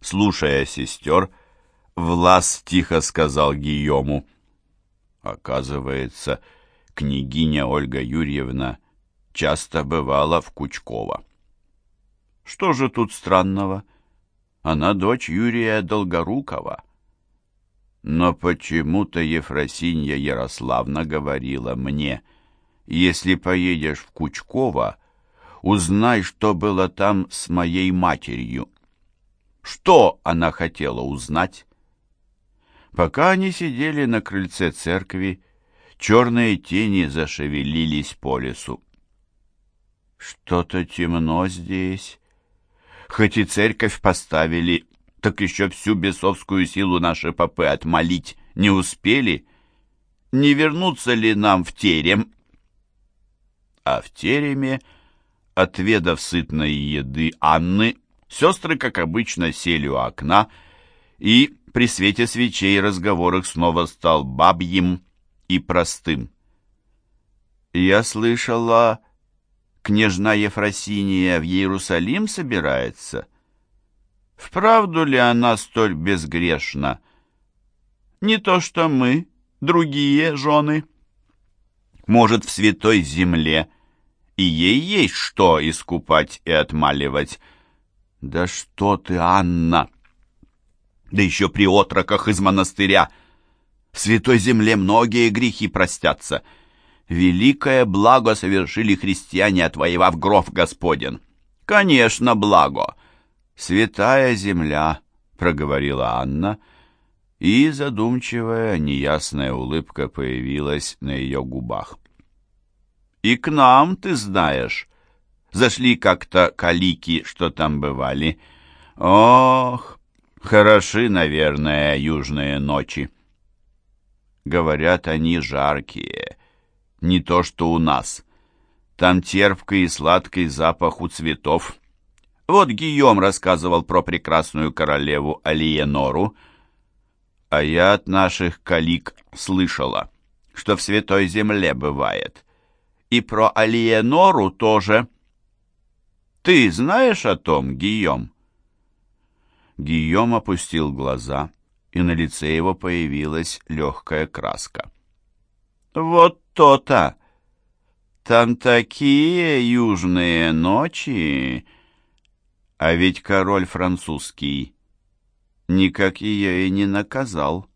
Слушая сестер, Влас тихо сказал Гийому. Оказывается, княгиня Ольга Юрьевна часто бывала в Кучково. Что же тут странного? Она дочь Юрия Долгорукова. Но почему-то Ефросинья Ярославна говорила мне, если поедешь в Кучково, узнай, что было там с моей матерью. Что она хотела узнать? Пока они сидели на крыльце церкви, черные тени зашевелились по лесу. Что-то темно здесь. Хоть и церковь поставили, так еще всю бесовскую силу наши попы отмолить не успели. Не вернуться ли нам в терем? А в тереме, отведав сытной еды Анны, сестры, как обычно, сели у окна, и при свете свечей разговор их снова стал бабьим и простым. «Я слышала, княжна Ефросиния в Иерусалим собирается?» Вправду ли она столь безгрешна? Не то что мы, другие жены. Может, в святой земле и ей есть что искупать и отмаливать. Да что ты, Анна! Да еще при отроках из монастыря. В святой земле многие грехи простятся. Великое благо совершили христиане, отвоевав гров Господен. Конечно, благо. «Святая земля», — проговорила Анна, и задумчивая, неясная улыбка появилась на ее губах. «И к нам, ты знаешь, зашли как-то калики, что там бывали. Ох, хороши, наверное, южные ночи». Говорят, они жаркие, не то что у нас. Там терпкий и сладкий запах у цветов, вот Гийом рассказывал про прекрасную королеву Алиенору, а я от наших калик слышала, что в Святой Земле бывает. И про Алиенору тоже. Ты знаешь о том, Гийом? Гийом опустил глаза, и на лице его появилась легкая краска. «Вот то-то! Там такие южные ночи!» А ведь король французский никак ее и не наказал.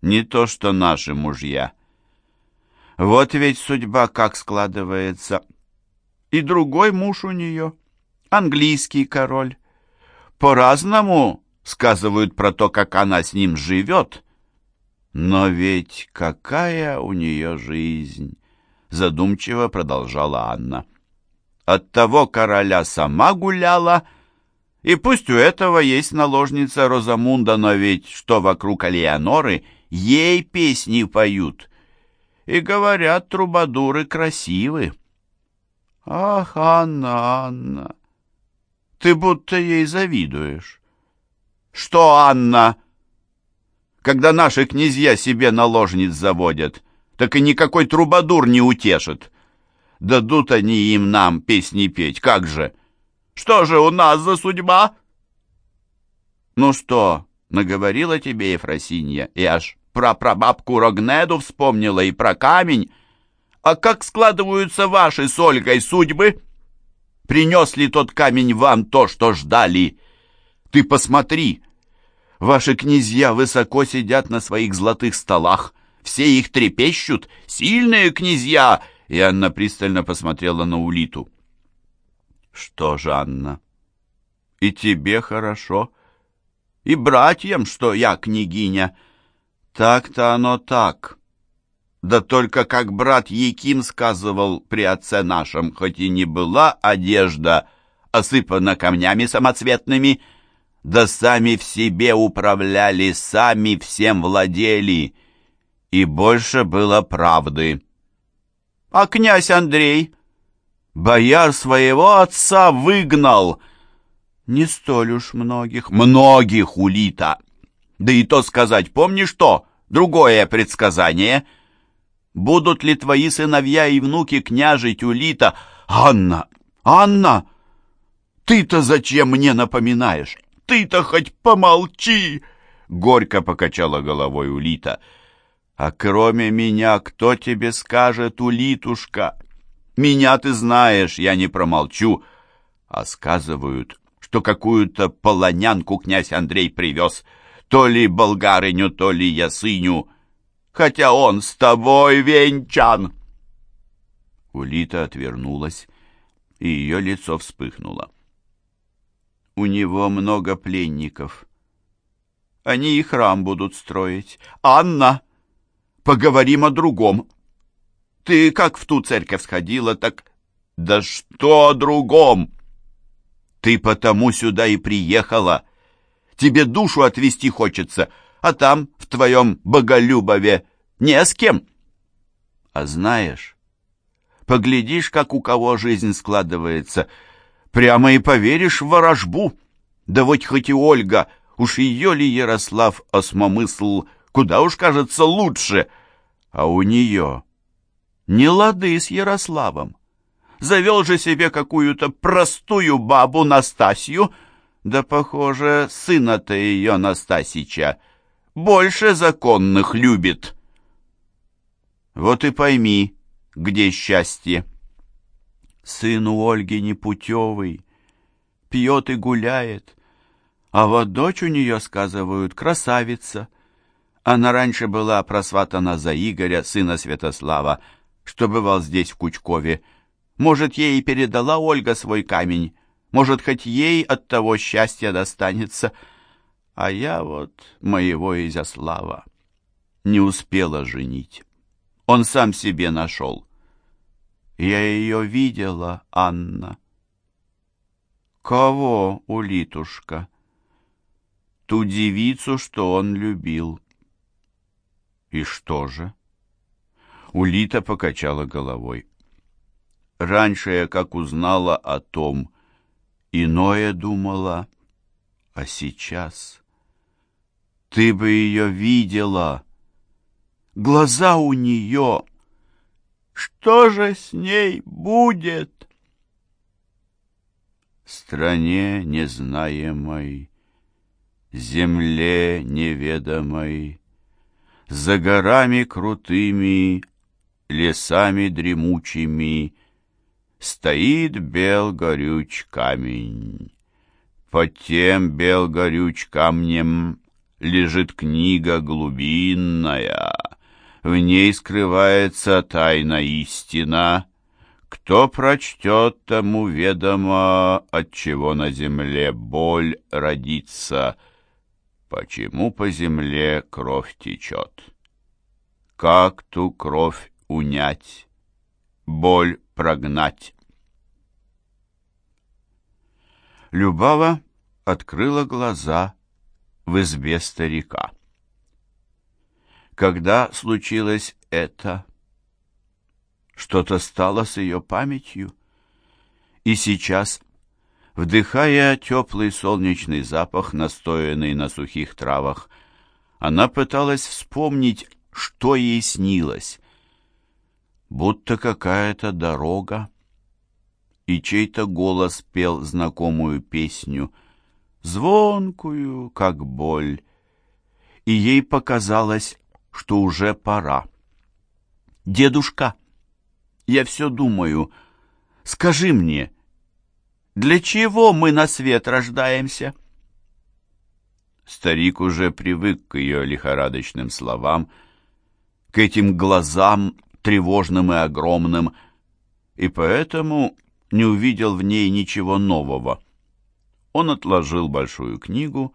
Не то что наши мужья. Вот ведь судьба как складывается. И другой муж у нее, английский король. По-разному сказывают про то, как она с ним живет. Но ведь какая у нее жизнь, задумчиво продолжала Анна. От того короля сама гуляла, и пусть у этого есть наложница Розамунда, но ведь что вокруг Алианоры, ей песни поют. И говорят, трубадуры красивы. Ах, Анна, Анна, ты будто ей завидуешь. Что, Анна? Когда наши князья себе наложниц заводят, так и никакой трубадур не утешит. Дадут они им нам песни петь, как же? Что же у нас за судьба? Ну что, наговорила тебе Ефросинья, и аж про прабабку Рогнеду вспомнила и про камень. А как складываются ваши с Ольгой судьбы? Принес ли тот камень вам то, что ждали? Ты посмотри, ваши князья высоко сидят на своих золотых столах, все их трепещут, сильные князья, и Анна пристально посмотрела на Улиту. «Что же, Анна, и тебе хорошо, и братьям, что я княгиня. Так-то оно так. Да только как брат Яким сказывал при отце нашем, хоть и не была одежда осыпана камнями самоцветными, да сами в себе управляли, сами всем владели, и больше было правды». А князь Андрей? Бояр своего отца выгнал. Не столь уж многих. Многих, Улита. Да и то сказать, помнишь что? Другое предсказание. Будут ли твои сыновья и внуки княжить, Улита? Анна, Анна, ты-то зачем мне напоминаешь? ты-то хоть помолчи!» Горько покачала головой Улита. «А кроме меня кто тебе скажет, Улитушка? Меня ты знаешь, я не промолчу. А сказывают, что какую-то полонянку князь Андрей привез, то ли болгарыню, то ли ясыню, хотя он с тобой венчан». Улита отвернулась, и ее лицо вспыхнуло. «У него много пленников. Они и храм будут строить. Анна, поговорим о другом. Ты как в ту церковь сходила, так... Да что о другом? Ты потому сюда и приехала. Тебе душу отвести хочется, а там, в твоем Боголюбове, не с кем. А знаешь, Поглядишь, как у кого жизнь складывается. Прямо и поверишь в ворожбу. Да вот хоть и Ольга, уж ее ли Ярослав осмомысл, куда уж кажется лучше. А у нее не лады с Ярославом. Завел же себе какую-то простую бабу Настасью, да, похоже, сына-то ее Настасича больше законных любит. Вот и пойми, где счастье. Сын у Ольги непутевый, пьет и гуляет, а вот дочь у нее, сказывают, красавица. Она раньше была просватана за Игоря, сына Святослава, что бывал здесь, в Кучкове. Может, ей и передала Ольга свой камень, может, хоть ей от того счастья достанется. А я вот моего Изяслава не успела женить. Он сам себе нашел. Я ее видела, Анна. Кого, улитушка? Ту девицу, что он любил. И что же? Улита покачала головой. Раньше я, как узнала о том, иное думала, а сейчас... Ты бы ее видела, глаза у нее. Что же с ней будет? Стране незнаемой, земле неведомой, За горами крутыми, лесами дремучими Стоит бел горюч камень. Под тем бел горюч камнем Лежит книга глубинная, в ней скрывается тайна истина. Кто прочтет, тому ведомо, от чего на земле боль родится, почему по земле кровь течет. Как ту кровь унять, боль прогнать? Любава открыла глаза в избе старика. Когда случилось это? Что-то стало с ее памятью. И сейчас, вдыхая теплый солнечный запах, настоянный на сухих травах, она пыталась вспомнить, что ей снилось. Будто какая-то дорога, и чей-то голос пел знакомую песню, звонкую, как боль, и ей показалось, что уже пора. «Дедушка, я все думаю, скажи мне, для чего мы на свет рождаемся?» Старик уже привык к ее лихорадочным словам, к этим глазам тревожным и огромным, и поэтому не увидел в ней ничего нового. Он отложил большую книгу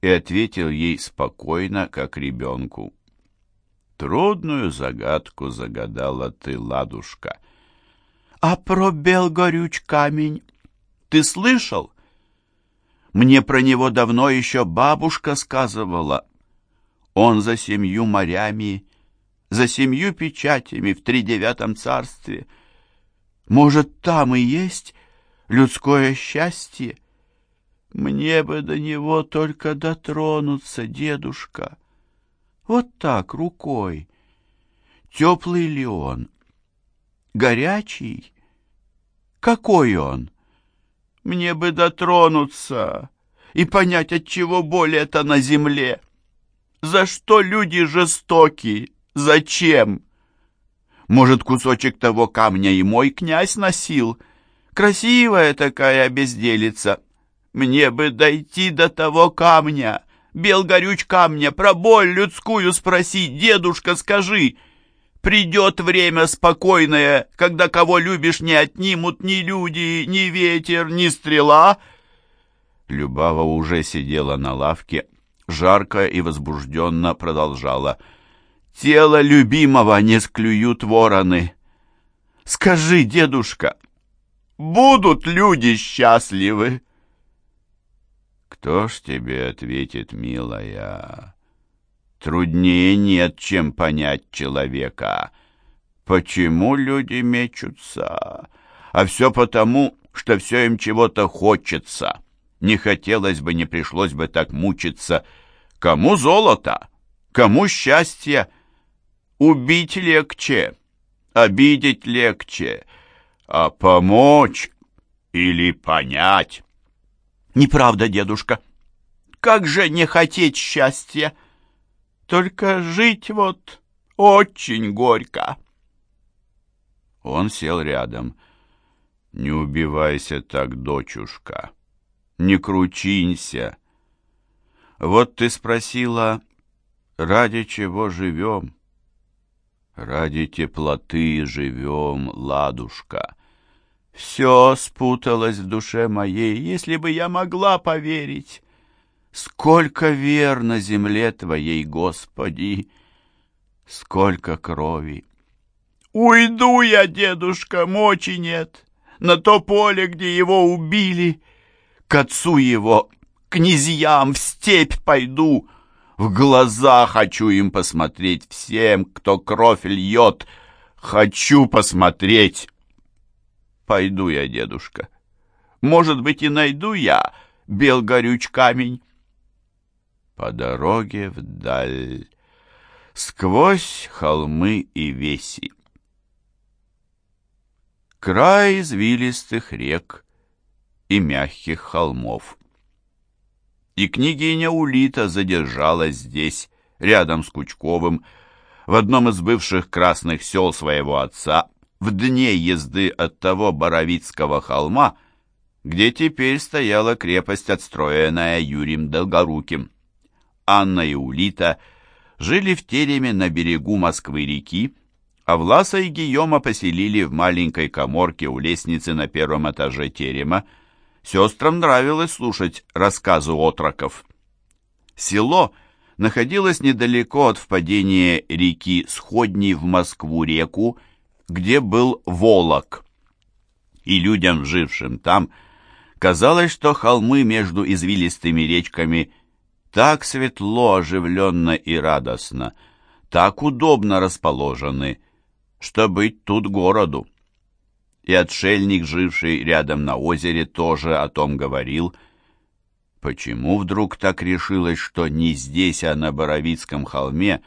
и ответил ей спокойно, как ребенку. Трудную загадку загадала ты, ладушка. А про Белгорюч камень ты слышал? Мне про него давно еще бабушка сказывала. Он за семью морями, за семью печатями в тридевятом царстве. Может, там и есть людское счастье? Мне бы до него только дотронуться, дедушка. Вот так, рукой. Теплый ли он? Горячий? Какой он? Мне бы дотронуться. и понять, от чего боль это на земле. За что люди жестоки? Зачем? Может, кусочек того камня и мой князь носил? Красивая такая безделица. Мне бы дойти до того камня, бел горюч камня, про боль людскую спросить, дедушка, скажи. Придет время спокойное, когда кого любишь не отнимут ни люди, ни ветер, ни стрела. Любава уже сидела на лавке, жарко и возбужденно продолжала. «Тело любимого не склюют вороны. Скажи, дедушка, будут люди счастливы?» «Кто ж тебе ответит, милая?» «Труднее нет, чем понять человека. Почему люди мечутся? А все потому, что все им чего-то хочется. Не хотелось бы, не пришлось бы так мучиться. Кому золото? Кому счастье? Убить легче, обидеть легче, а помочь или понять Неправда, дедушка. Как же не хотеть счастья? Только жить вот очень горько. Он сел рядом. Не убивайся так, дочушка. Не кручинься. Вот ты спросила, ради чего живем? Ради теплоты живем, ладушка. Все спуталось в душе моей, если бы я могла поверить. Сколько вер на земле Твоей, Господи! Сколько крови! Уйду я, дедушка, мочи нет, на то поле, где его убили. К отцу его, князьям, в степь пойду. В глаза хочу им посмотреть всем, кто кровь льет. Хочу посмотреть. Пойду я, дедушка. Может быть, и найду я бел горюч камень. По дороге вдаль, сквозь холмы и веси. Край извилистых рек и мягких холмов. И княгиня Улита задержалась здесь, рядом с Кучковым, в одном из бывших красных сел своего отца, в дне езды от того Боровицкого холма, где теперь стояла крепость, отстроенная Юрием Долгоруким. Анна и Улита жили в тереме на берегу Москвы-реки, а Власа и Гийома поселили в маленькой коморке у лестницы на первом этаже терема. Сестрам нравилось слушать рассказы отроков. Село находилось недалеко от впадения реки Сходней в Москву-реку где был Волок. И людям, жившим там, казалось, что холмы между извилистыми речками так светло, оживленно и радостно, так удобно расположены, что быть тут городу. И отшельник, живший рядом на озере, тоже о том говорил. Почему вдруг так решилось, что не здесь, а на Боровицком холме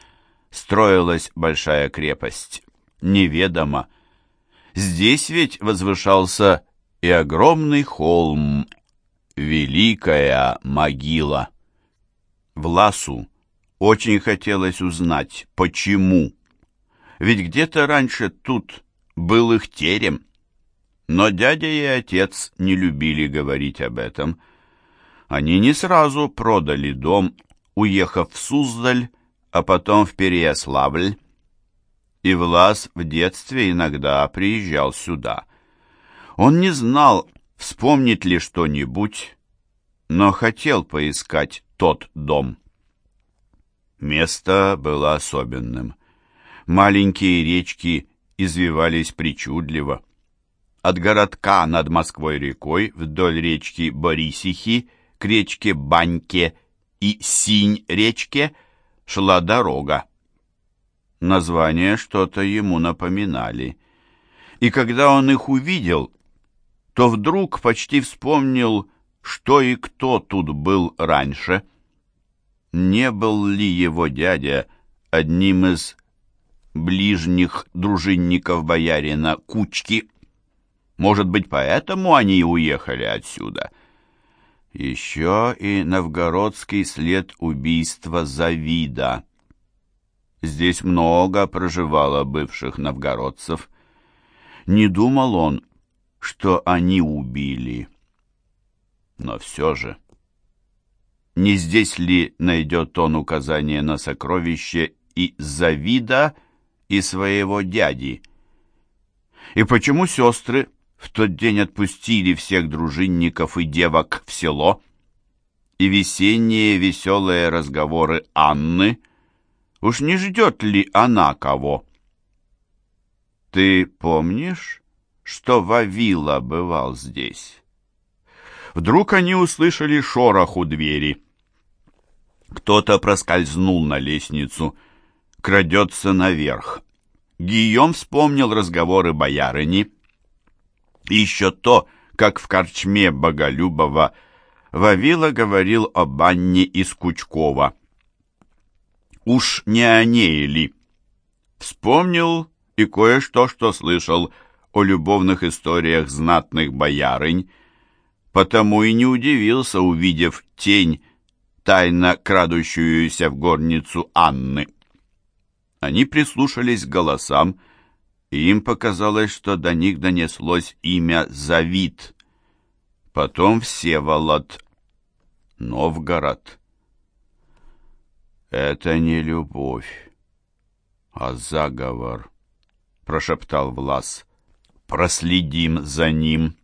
строилась большая крепость? Неведомо. Здесь ведь возвышался и огромный холм, великая могила. Власу очень хотелось узнать, почему. Ведь где-то раньше тут был их терем. Но дядя и отец не любили говорить об этом. Они не сразу продали дом, уехав в Суздаль, а потом в Переяславль, и Влас в детстве иногда приезжал сюда. Он не знал, вспомнит ли что-нибудь, но хотел поискать тот дом. Место было особенным. Маленькие речки извивались причудливо. От городка над Москвой-рекой вдоль речки Борисихи к речке Баньке и Синь-речке шла дорога. Названия что-то ему напоминали. И когда он их увидел, то вдруг почти вспомнил, что и кто тут был раньше. Не был ли его дядя одним из ближних дружинников боярина Кучки? Может быть, поэтому они и уехали отсюда? Еще и новгородский след убийства Завида. Здесь много проживало бывших новгородцев. Не думал он, что они убили. Но все же... Не здесь ли найдет он указание на сокровище и Завида, и своего дяди? И почему сестры в тот день отпустили всех дружинников и девок в село? И весенние веселые разговоры Анны? Уж не ждет ли она кого? Ты помнишь, что Вавила бывал здесь? Вдруг они услышали шорох у двери. Кто-то проскользнул на лестницу, крадется наверх. Гийом вспомнил разговоры боярыни. Еще то, как в корчме Боголюбова Вавила говорил о банне из Кучкова. Уж не о ней ли? Вспомнил и кое-что, что слышал о любовных историях знатных боярынь, потому и не удивился, увидев тень, тайно крадущуюся в горницу Анны. Они прислушались к голосам, и им показалось, что до них донеслось имя Завид, потом Всеволод, Новгород. «Это не любовь, а заговор», — прошептал Влас. «Проследим за ним»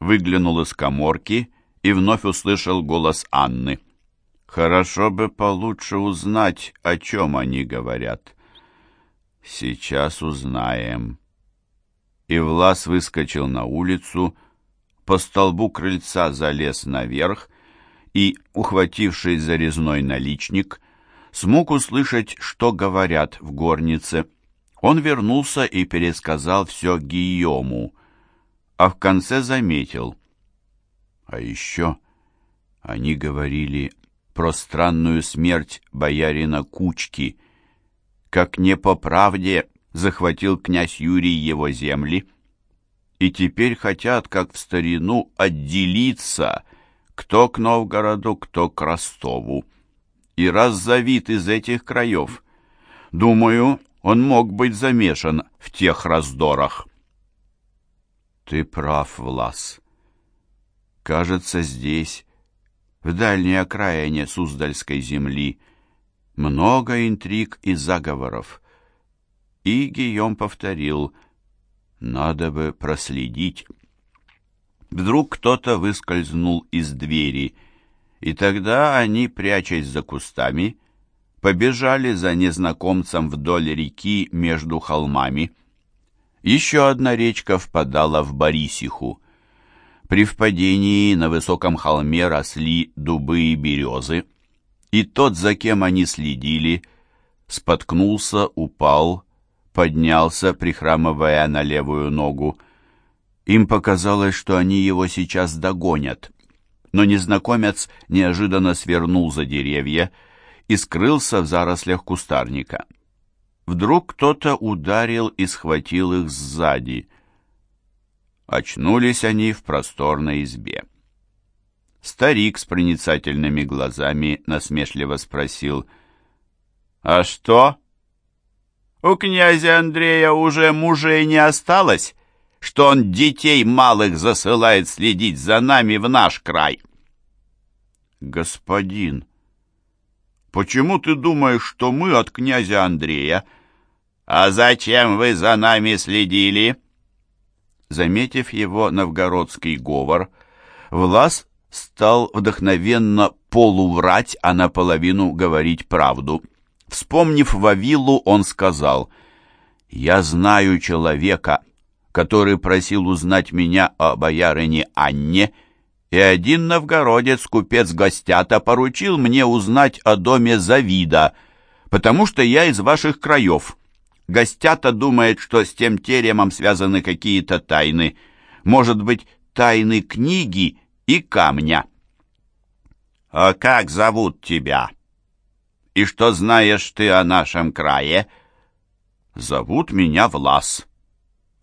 выглянул из коморки и вновь услышал голос Анны. «Хорошо бы получше узнать, о чем они говорят». «Сейчас узнаем». И Влас выскочил на улицу, по столбу крыльца залез наверх и, ухватившись за резной наличник, смог услышать, что говорят в горнице. Он вернулся и пересказал все Гийому а в конце заметил. А еще они говорили про странную смерть боярина Кучки, как не по правде захватил князь Юрий его земли, и теперь хотят, как в старину, отделиться, кто к Новгороду, кто к Ростову. И раз завид из этих краев, думаю, он мог быть замешан в тех раздорах. Ты прав, Влас. Кажется, здесь, в дальней окраине Суздальской земли, много интриг и заговоров. И Гийом повторил, надо бы проследить. Вдруг кто-то выскользнул из двери, и тогда они, прячась за кустами, побежали за незнакомцем вдоль реки между холмами. Еще одна речка впадала в Борисиху. При впадении на высоком холме росли дубы и березы, и тот, за кем они следили, споткнулся, упал, поднялся, прихрамывая на левую ногу. Им показалось, что они его сейчас догонят. Но незнакомец неожиданно свернул за деревья и скрылся в зарослях кустарника. Вдруг кто-то ударил и схватил их сзади. Очнулись они в просторной избе. Старик с проницательными глазами насмешливо спросил, «А что? У князя Андрея уже мужей не осталось, что он детей малых засылает следить за нами в наш край?» «Господин, почему ты думаешь, что мы от князя Андрея «А зачем вы за нами следили?» Заметив его новгородский говор, Влас стал вдохновенно полуврать, а наполовину говорить правду. Вспомнив Вавилу, он сказал, «Я знаю человека, который просил узнать меня о боярине Анне, и один новгородец, купец Гостята, поручил мне узнать о доме Завида, потому что я из ваших краев». Гостята думает, что с тем теремом связаны какие-то тайны. Может быть, тайны книги и камня. «А как зовут тебя? И что знаешь ты о нашем крае?» «Зовут меня Влас,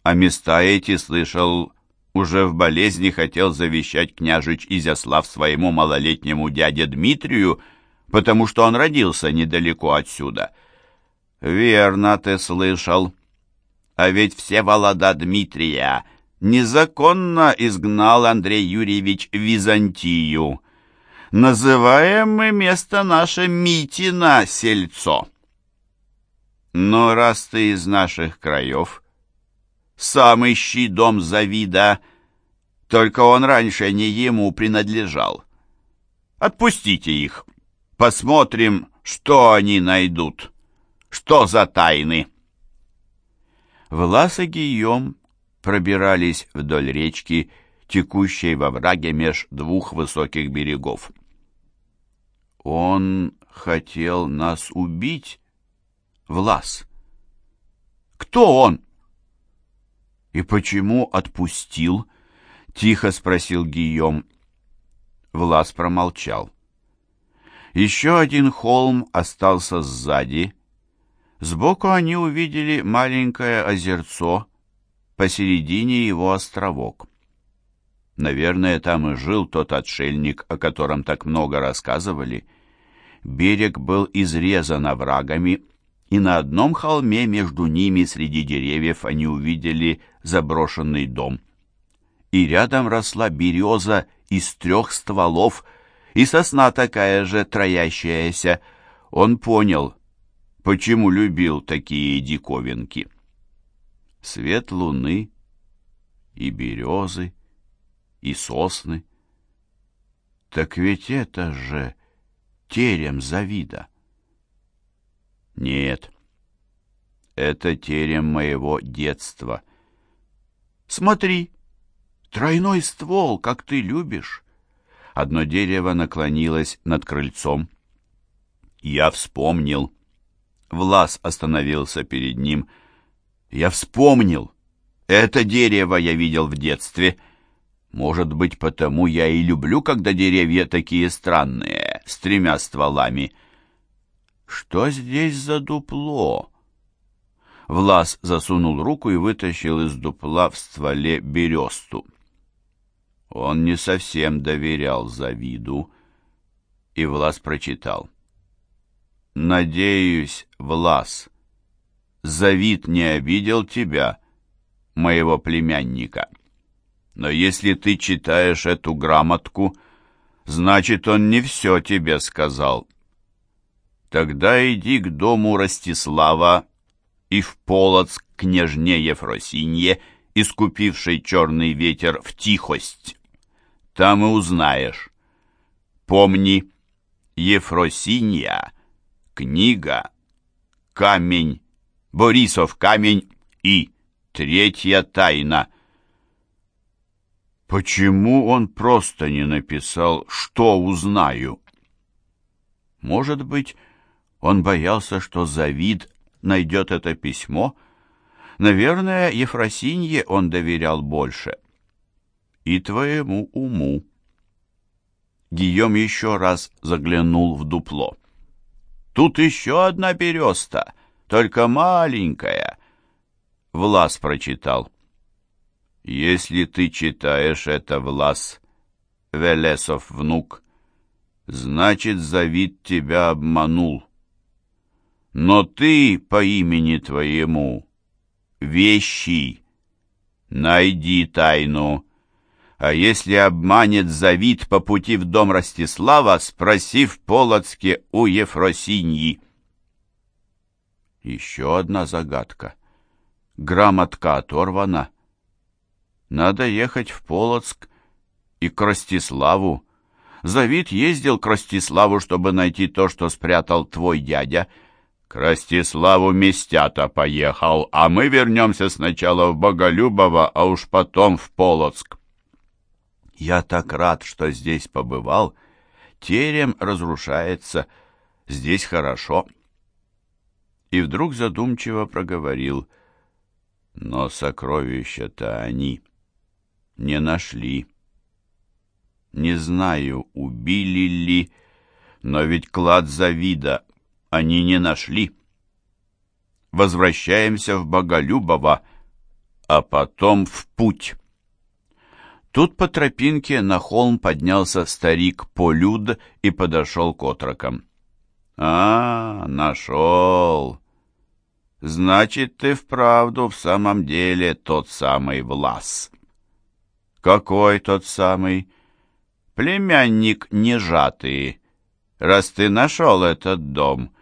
а места эти, слышал, уже в болезни хотел завещать княжич Изяслав своему малолетнему дяде Дмитрию, потому что он родился недалеко отсюда. Верно ты слышал. А ведь все волода Дмитрия незаконно изгнал Андрей Юрьевич Византию. Называем мы место наше Митина сельцо. Но раз ты из наших краев, сам ищи дом Завида, только он раньше не ему принадлежал. Отпустите их, посмотрим, что они найдут, что за тайны. Влас и Гийом пробирались вдоль речки, текущей во враге меж двух высоких берегов. «Он хотел нас убить, Влас. Кто он?» «И почему отпустил?» — тихо спросил Гийом. Влас промолчал. Еще один холм остался сзади. Сбоку они увидели маленькое озерцо, посередине его островок. Наверное, там и жил тот отшельник, о котором так много рассказывали. Берег был изрезан оврагами, и на одном холме между ними среди деревьев они увидели заброшенный дом. И рядом росла береза из трех стволов, и сосна такая же троящаяся. Он понял, почему любил такие диковинки. Свет луны и березы, и сосны. Так ведь это же терем Завида. Нет, это терем моего детства. Смотри, тройной ствол, как ты любишь. Одно дерево наклонилось над крыльцом. Я вспомнил. Влас остановился перед ним. Я вспомнил. Это дерево я видел в детстве. Может быть, потому я и люблю, когда деревья такие странные, с тремя стволами — что здесь за дупло? Влас засунул руку и вытащил из дупла в стволе бересту. Он не совсем доверял Завиду, и Влас прочитал. «Надеюсь, Влас, Завид не обидел тебя, моего племянника. Но если ты читаешь эту грамотку, значит, он не все тебе сказал». Тогда иди к дому Ростислава и в Полоцк княжне Ефросинье, искупившей черный ветер в тихость. Там и узнаешь. Помни, Ефросинья, книга, камень, Борисов камень и третья тайна. Почему он просто не написал «что узнаю»? Может быть, он боялся, что Завид найдет это письмо. Наверное, Ефросинье он доверял больше. И твоему уму. Гийом еще раз заглянул в дупло. Тут еще одна береста, только маленькая. Влас прочитал. Если ты читаешь это, Влас, Велесов внук, значит, Завид тебя обманул. Но ты по имени твоему вещи, найди тайну. А если обманет Завид по пути в дом Ростислава, спроси в Полоцке у Ефросиньи. Еще одна загадка. Грамотка оторвана. Надо ехать в Полоцк и к Ростиславу. Завид ездил к Ростиславу, чтобы найти то, что спрятал твой дядя — к Ростиславу Местята поехал, а мы вернемся сначала в Боголюбово, а уж потом в Полоцк. Я так рад, что здесь побывал. Терем разрушается, здесь хорошо. И вдруг задумчиво проговорил. Но сокровища-то они не нашли. Не знаю, убили ли, но ведь клад Завида они не нашли. Возвращаемся в Боголюбово, а потом в путь. Тут по тропинке на холм поднялся старик Полюд и подошел к отрокам. «А, нашел! Значит, ты вправду в самом деле тот самый Влас». «Какой тот самый?» «Племянник нежатый, раз ты нашел этот дом.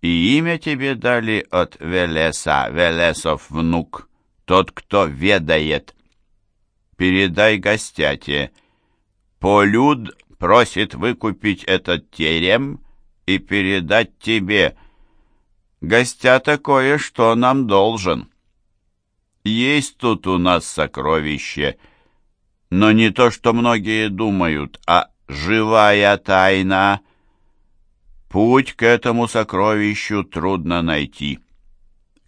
И имя тебе дали от Велеса, Велесов внук, тот, кто ведает. Передай гостяте. Полюд просит выкупить этот терем и передать тебе. Гостя такое, что нам должен. Есть тут у нас сокровище, но не то, что многие думают, а живая тайна. Путь к этому сокровищу трудно найти.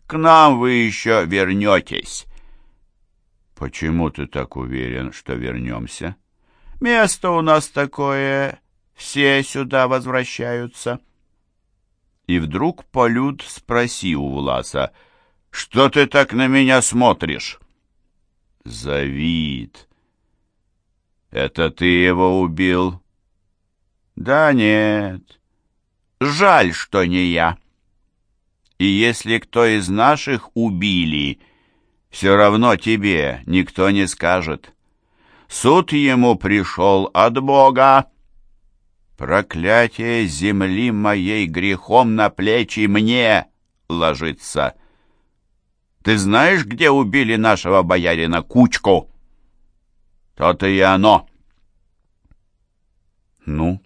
К нам вы еще вернетесь. Почему ты так уверен, что вернемся? Место у нас такое, все сюда возвращаются. И вдруг Полюд спросил у Власа, «Что ты так на меня смотришь?» «Завид». «Это ты его убил?» «Да нет, жаль, что не я. И если кто из наших убили, все равно тебе никто не скажет. Суд ему пришел от Бога. Проклятие земли моей грехом на плечи мне ложится. Ты знаешь, где убили нашего боярина Кучку? То-то и оно. Ну,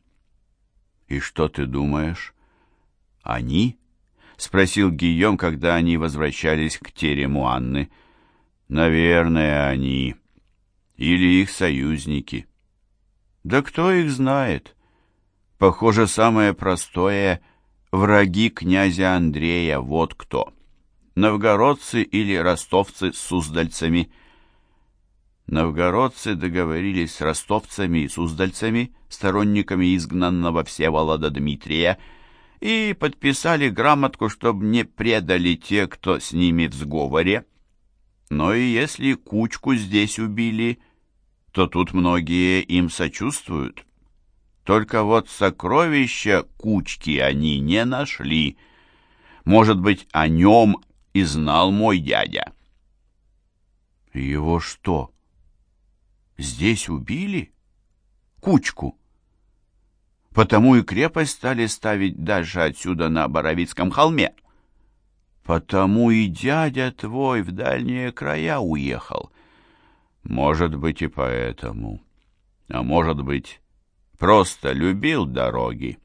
и что ты думаешь? Они? Спросил Гийом, когда они возвращались к терему Анны. Наверное, они. Или их союзники. Да кто их знает? Похоже, самое простое — враги князя Андрея, вот кто. Новгородцы или ростовцы с суздальцами. Новгородцы договорились с ростовцами и суздальцами, сторонниками изгнанного Всеволода Дмитрия, и подписали грамотку, чтобы не предали те, кто с ними в сговоре. Но и если кучку здесь убили, то тут многие им сочувствуют. Только вот сокровища кучки они не нашли. Может быть, о нем и знал мой дядя. Его что, здесь убили? Кучку? Потому и крепость стали ставить дальше отсюда на Боровицком холме. Потому и дядя твой в дальние края уехал. Может быть, и поэтому. А может быть, просто любил дороги.